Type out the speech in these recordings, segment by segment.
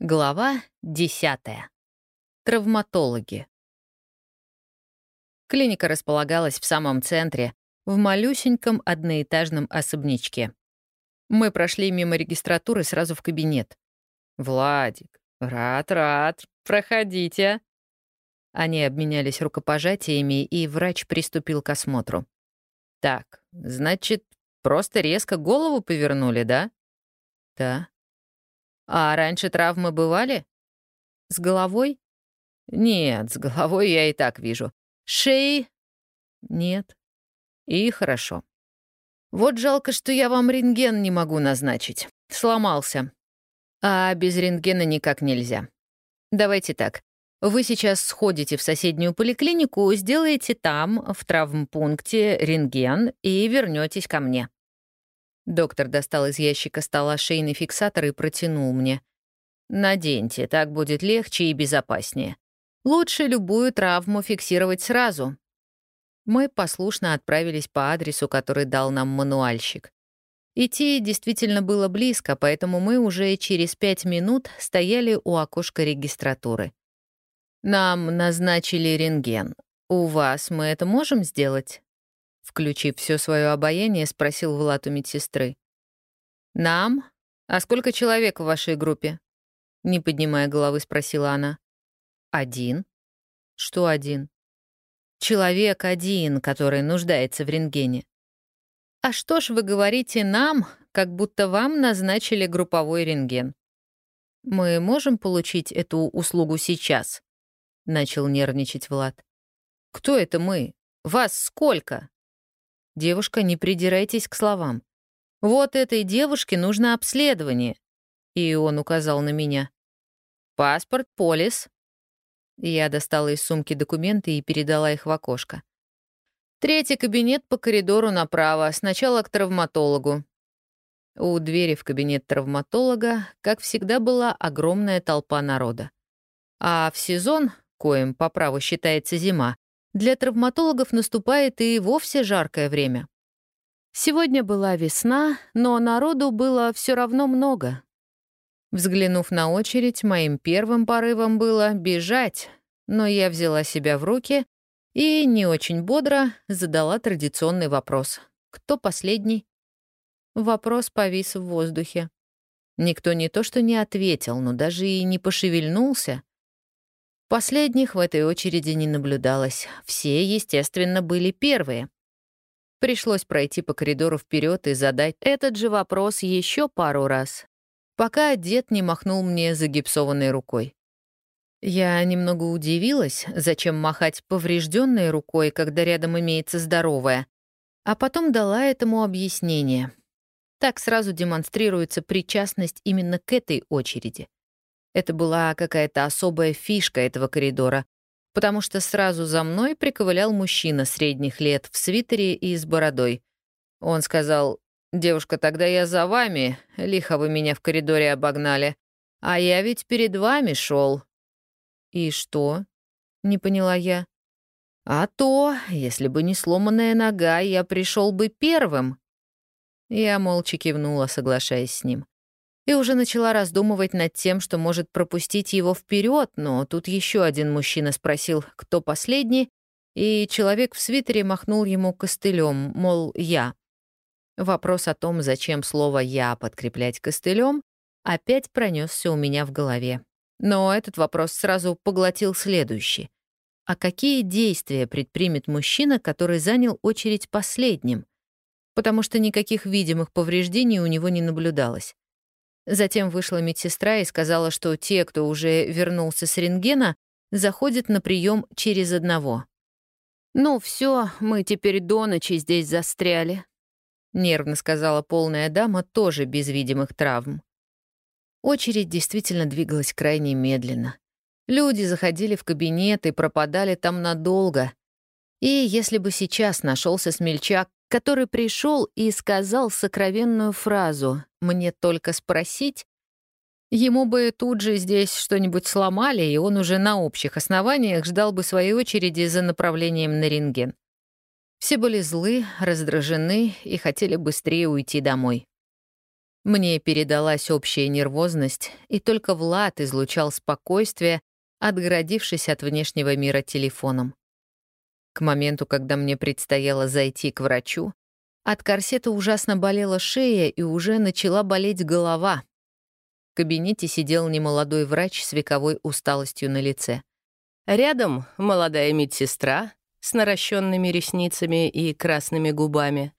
Глава 10. Травматологи. Клиника располагалась в самом центре, в малюсеньком одноэтажном особнячке. Мы прошли мимо регистратуры сразу в кабинет. «Владик, рад-рад, проходите». Они обменялись рукопожатиями, и врач приступил к осмотру. «Так, значит, просто резко голову повернули, да?» «Да», а раньше травмы бывали? С головой? Нет, с головой я и так вижу. Шеи? Нет. И хорошо. Вот жалко, что я вам рентген не могу назначить. Сломался. А без рентгена никак нельзя. Давайте так. Вы сейчас сходите в соседнюю поликлинику, сделаете там, в травмпункте, рентген и вернетесь ко мне. Доктор достал из ящика стола шейный фиксатор и протянул мне. «Наденьте, так будет легче и безопаснее. Лучше любую травму фиксировать сразу». Мы послушно отправились по адресу, который дал нам мануальщик. Идти действительно было близко, поэтому мы уже через пять минут стояли у окошка регистратуры. «Нам назначили рентген. У вас мы это можем сделать?» Включив все свое обаяние, спросил Влад у медсестры. «Нам? А сколько человек в вашей группе?» Не поднимая головы, спросила она. «Один?» «Что один?» «Человек один, который нуждается в рентгене». «А что ж вы говорите нам, как будто вам назначили групповой рентген?» «Мы можем получить эту услугу сейчас?» — начал нервничать Влад. «Кто это мы? Вас сколько?» «Девушка, не придирайтесь к словам. Вот этой девушке нужно обследование». И он указал на меня. «Паспорт, полис». Я достала из сумки документы и передала их в окошко. Третий кабинет по коридору направо, сначала к травматологу. У двери в кабинет травматолога, как всегда, была огромная толпа народа. А в сезон, коим по праву считается зима, для травматологов наступает и вовсе жаркое время. Сегодня была весна, но народу было все равно много. Взглянув на очередь, моим первым порывом было бежать, но я взяла себя в руки и не очень бодро задала традиционный вопрос. Кто последний? Вопрос повис в воздухе. Никто не то что не ответил, но даже и не пошевельнулся. Последних в этой очереди не наблюдалось. Все, естественно, были первые. Пришлось пройти по коридору вперед и задать этот же вопрос еще пару раз, пока дед не махнул мне загипсованной рукой. Я немного удивилась, зачем махать поврежденной рукой, когда рядом имеется здоровая, а потом дала этому объяснение. Так сразу демонстрируется причастность именно к этой очереди. Это была какая-то особая фишка этого коридора, потому что сразу за мной приковылял мужчина средних лет в свитере и с бородой. Он сказал, «Девушка, тогда я за вами, лихо вы меня в коридоре обогнали, а я ведь перед вами шел. «И что?» — не поняла я. «А то, если бы не сломанная нога, я пришел бы первым». Я молча кивнула, соглашаясь с ним и уже начала раздумывать над тем, что может пропустить его вперед, но тут еще один мужчина спросил, кто последний, и человек в свитере махнул ему костылем, мол, я. Вопрос о том, зачем слово «я» подкреплять костылем, опять пронесся у меня в голове. Но этот вопрос сразу поглотил следующий. А какие действия предпримет мужчина, который занял очередь последним? Потому что никаких видимых повреждений у него не наблюдалось. Затем вышла медсестра и сказала, что те, кто уже вернулся с рентгена, заходят на прием через одного. «Ну все, мы теперь до ночи здесь застряли», — нервно сказала полная дама, тоже без видимых травм. Очередь действительно двигалась крайне медленно. Люди заходили в кабинет и пропадали там надолго. И если бы сейчас нашелся смельчак, который пришел и сказал сокровенную фразу «мне только спросить», ему бы тут же здесь что-нибудь сломали, и он уже на общих основаниях ждал бы своей очереди за направлением на рентген. Все были злы, раздражены и хотели быстрее уйти домой. Мне передалась общая нервозность, и только Влад излучал спокойствие, отгородившись от внешнего мира телефоном. К моменту, когда мне предстояло зайти к врачу, от корсета ужасно болела шея и уже начала болеть голова. В кабинете сидел немолодой врач с вековой усталостью на лице. Рядом молодая медсестра с наращенными ресницами и красными губами.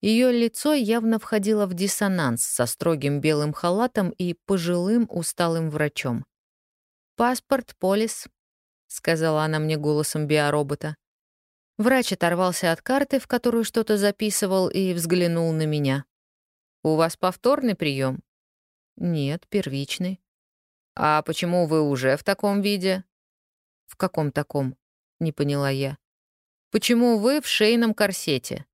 Ее лицо явно входило в диссонанс со строгим белым халатом и пожилым усталым врачом. «Паспорт, полис», — сказала она мне голосом биоробота. Врач оторвался от карты, в которую что-то записывал, и взглянул на меня. «У вас повторный прием? «Нет, первичный». «А почему вы уже в таком виде?» «В каком таком?» — не поняла я. «Почему вы в шейном корсете?»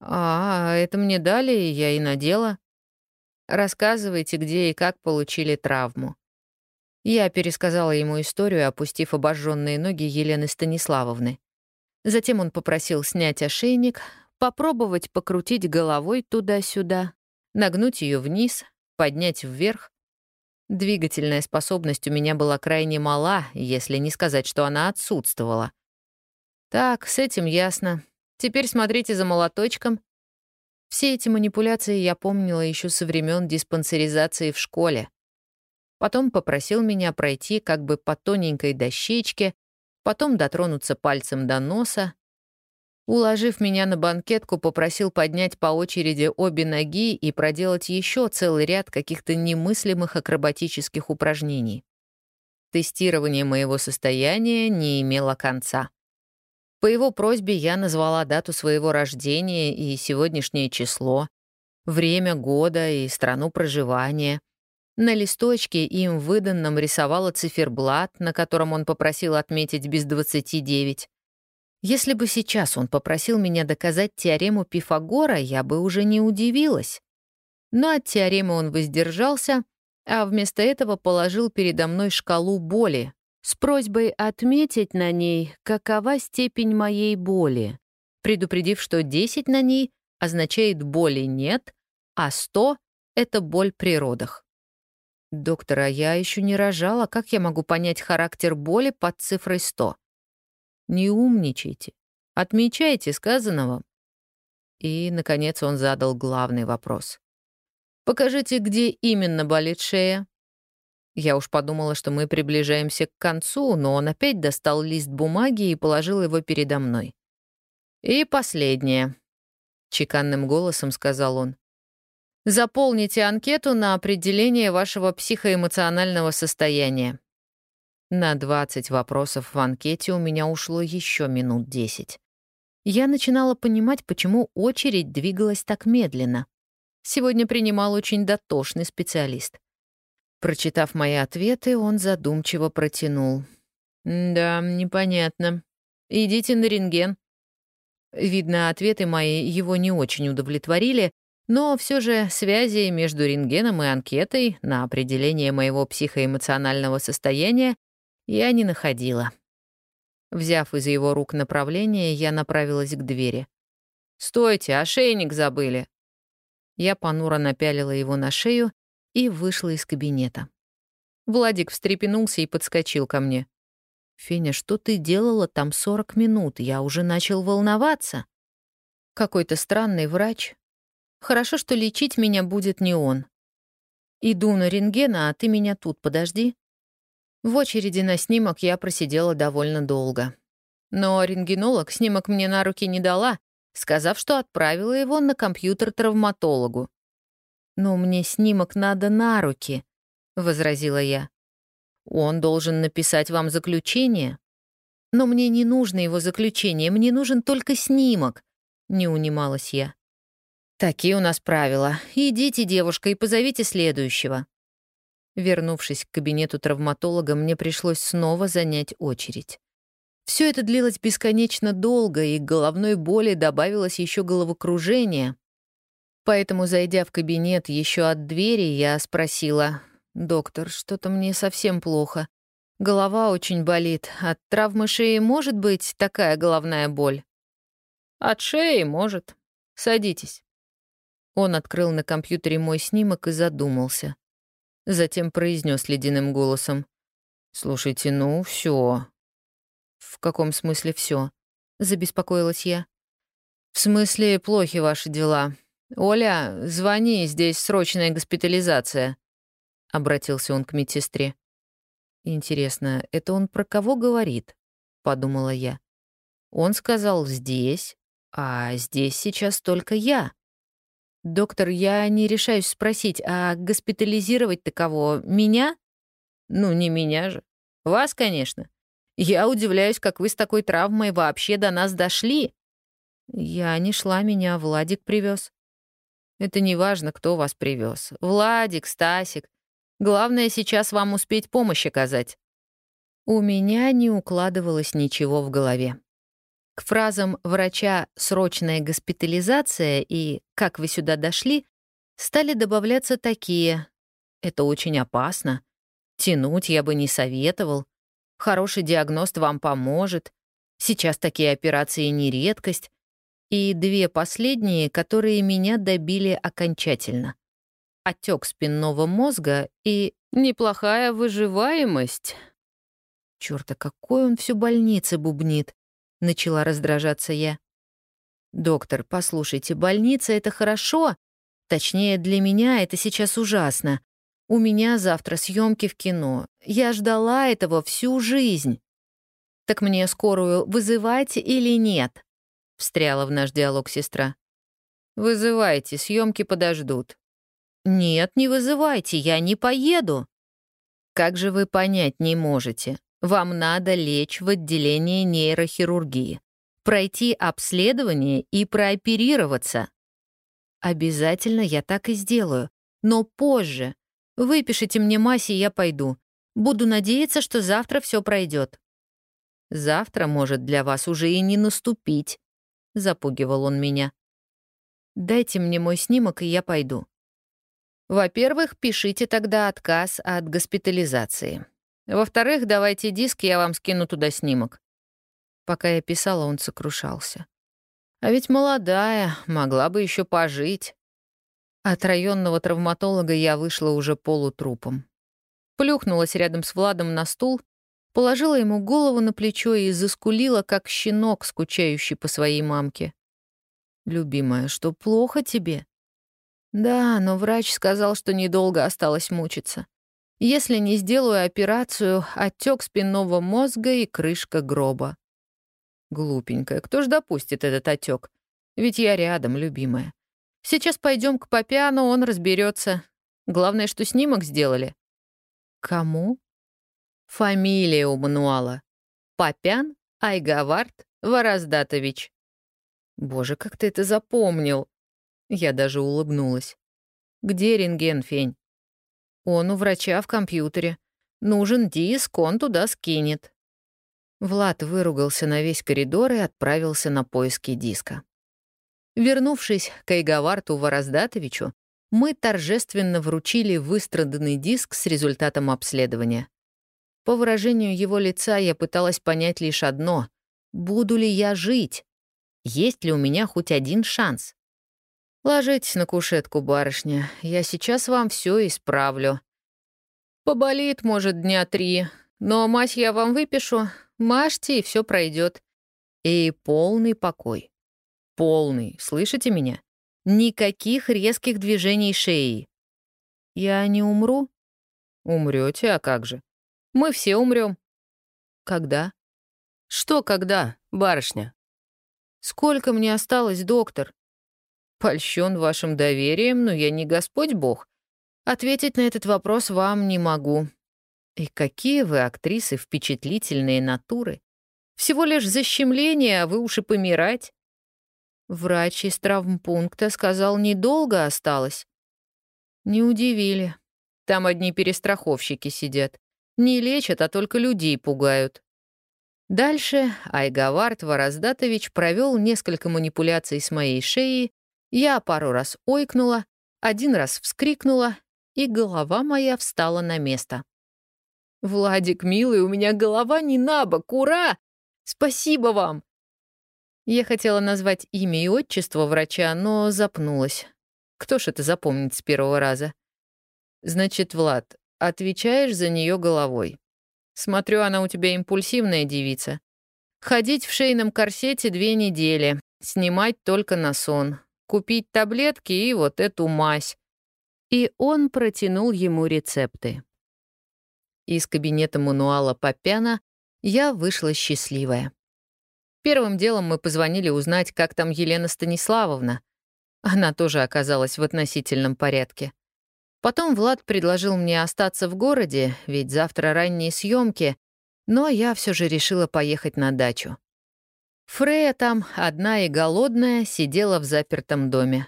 «А, это мне дали, я и надела». «Рассказывайте, где и как получили травму». Я пересказала ему историю, опустив обожженные ноги Елены Станиславовны. Затем он попросил снять ошейник, попробовать покрутить головой туда-сюда, нагнуть ее вниз, поднять вверх. Двигательная способность у меня была крайне мала, если не сказать, что она отсутствовала. Так, с этим ясно. Теперь смотрите за молоточком. Все эти манипуляции я помнила еще со времен диспансеризации в школе. Потом попросил меня пройти как бы по тоненькой дощечке, потом дотронуться пальцем до носа. Уложив меня на банкетку, попросил поднять по очереди обе ноги и проделать еще целый ряд каких-то немыслимых акробатических упражнений. Тестирование моего состояния не имело конца. По его просьбе я назвала дату своего рождения и сегодняшнее число, время года и страну проживания. На листочке им выданном рисовала циферблат, на котором он попросил отметить без 29. Если бы сейчас он попросил меня доказать теорему Пифагора, я бы уже не удивилась. Но от теоремы он воздержался, а вместо этого положил передо мной шкалу боли, с просьбой отметить на ней, какова степень моей боли, предупредив, что 10 на ней означает боли нет, а 100 — это боль при родах. Доктора, я еще не рожала, как я могу понять характер боли под цифрой 100? Не умничайте, отмечайте сказанного. И, наконец, он задал главный вопрос. «Покажите, где именно болит шея?» Я уж подумала, что мы приближаемся к концу, но он опять достал лист бумаги и положил его передо мной. «И последнее», — чеканным голосом сказал он. «Заполните анкету на определение вашего психоэмоционального состояния». На 20 вопросов в анкете у меня ушло еще минут 10. Я начинала понимать, почему очередь двигалась так медленно. Сегодня принимал очень дотошный специалист. Прочитав мои ответы, он задумчиво протянул. «Да, непонятно. Идите на рентген». Видно, ответы мои его не очень удовлетворили, но все же связи между рентгеном и анкетой на определение моего психоэмоционального состояния я не находила. Взяв из его рук направление, я направилась к двери. «Стойте, ошейник забыли!» Я понуро напялила его на шею и вышла из кабинета. Владик встрепенулся и подскочил ко мне. «Феня, что ты делала там 40 минут? Я уже начал волноваться». Какой-то странный врач. Хорошо, что лечить меня будет не он. Иду на рентген, а ты меня тут подожди. В очереди на снимок я просидела довольно долго. Но рентгенолог снимок мне на руки не дала, сказав, что отправила его на компьютер травматологу. «Но мне снимок надо на руки», — возразила я. «Он должен написать вам заключение». «Но мне не нужно его заключение, мне нужен только снимок», — не унималась я. «Такие у нас правила. Идите, девушка, и позовите следующего». Вернувшись к кабинету травматолога, мне пришлось снова занять очередь. Все это длилось бесконечно долго, и к головной боли добавилось еще головокружение, Поэтому, зайдя в кабинет еще от двери, я спросила, «Доктор, что-то мне совсем плохо. Голова очень болит. От травмы шеи может быть такая головная боль?» «От шеи может. Садитесь». Он открыл на компьютере мой снимок и задумался. Затем произнес ледяным голосом. «Слушайте, ну, все. «В каком смысле все? забеспокоилась я. «В смысле, плохи ваши дела. Оля, звони, здесь срочная госпитализация», — обратился он к медсестре. «Интересно, это он про кого говорит?» — подумала я. «Он сказал «здесь», а здесь сейчас только я. Доктор, я не решаюсь спросить, а госпитализировать-то кого? Меня? Ну, не меня же. Вас, конечно. Я удивляюсь, как вы с такой травмой вообще до нас дошли. Я не шла, меня Владик привез. Это не важно, кто вас привез. Владик, Стасик. Главное сейчас вам успеть помощь оказать. У меня не укладывалось ничего в голове. К фразам врача «срочная госпитализация» и «как вы сюда дошли» стали добавляться такие «это очень опасно», «тянуть я бы не советовал», «хороший диагност вам поможет», «сейчас такие операции не редкость», и две последние, которые меня добили окончательно. Отек спинного мозга и неплохая выживаемость. Чёрт, а какой он всю больницы бубнит. Начала раздражаться я. «Доктор, послушайте, больница — это хорошо. Точнее, для меня это сейчас ужасно. У меня завтра съемки в кино. Я ждала этого всю жизнь». «Так мне скорую вызывать или нет?» — встряла в наш диалог сестра. «Вызывайте, съемки подождут». «Нет, не вызывайте, я не поеду». «Как же вы понять не можете? Вам надо лечь в отделение нейрохирургии, пройти обследование и прооперироваться. Обязательно я так и сделаю, но позже. Выпишите мне мазь, и я пойду. Буду надеяться, что завтра все пройдет. Завтра может для вас уже и не наступить, запугивал он меня. Дайте мне мой снимок, и я пойду. Во-первых, пишите тогда отказ от госпитализации. Во-вторых, давайте диск, я вам скину туда снимок. Пока я писала, он сокрушался. А ведь молодая, могла бы еще пожить. От районного травматолога я вышла уже полутрупом. Плюхнулась рядом с Владом на стул, положила ему голову на плечо и заскулила, как щенок, скучающий по своей мамке. «Любимая, что плохо тебе?» «Да, но врач сказал, что недолго осталось мучиться. Если не сделаю операцию, отек спинного мозга и крышка гроба. Глупенькая, кто ж допустит этот отек? Ведь я рядом, любимая. Сейчас пойдем к Попяну, он разберется. Главное, что снимок сделали. Кому? Фамилия у мануала. Попян Айгавард Вороздатович. Боже, как ты это запомнил? Я даже улыбнулась. Где рентген, Фень? Он у врача в компьютере. Нужен диск, он туда скинет. Влад выругался на весь коридор и отправился на поиски диска. Вернувшись к Айгаварту Вороздатовичу, мы торжественно вручили выстраданный диск с результатом обследования. По выражению его лица я пыталась понять лишь одно — буду ли я жить? Есть ли у меня хоть один шанс? Ложитесь на кушетку, барышня. Я сейчас вам все исправлю. Поболит, может, дня три, но мать я вам выпишу. Мажьте, и все пройдет. И полный покой. Полный, слышите меня? Никаких резких движений шеи. Я не умру? Умрете, а как же? Мы все умрем. Когда? Что когда, барышня? Сколько мне осталось, доктор? Польщен вашим доверием, но я не Господь Бог. Ответить на этот вопрос вам не могу. И какие вы, актрисы, впечатлительные натуры. Всего лишь защемление, а вы уж и помирать. Врач из травмпункта сказал, недолго осталось. Не удивили. Там одни перестраховщики сидят. Не лечат, а только людей пугают. Дальше Айгавард Вороздатович провел несколько манипуляций с моей шеей я пару раз ойкнула, один раз вскрикнула, и голова моя встала на место. «Владик, милый, у меня голова не на бок, ура! Спасибо вам!» Я хотела назвать имя и отчество врача, но запнулась. Кто ж это запомнит с первого раза? Значит, Влад, отвечаешь за нее головой. Смотрю, она у тебя импульсивная девица. Ходить в шейном корсете две недели, снимать только на сон, купить таблетки и вот эту мазь. И он протянул ему рецепты. Из кабинета мануала Попяна я вышла счастливая. Первым делом мы позвонили узнать, как там Елена Станиславовна. Она тоже оказалась в относительном порядке. Потом Влад предложил мне остаться в городе, ведь завтра ранние съемки, но я все же решила поехать на дачу. Фрея там, одна и голодная, сидела в запертом доме.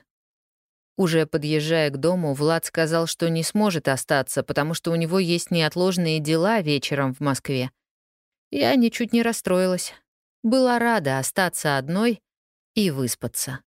Уже подъезжая к дому, Влад сказал, что не сможет остаться, потому что у него есть неотложные дела вечером в Москве. Я ничуть не расстроилась. Была рада остаться одной и выспаться.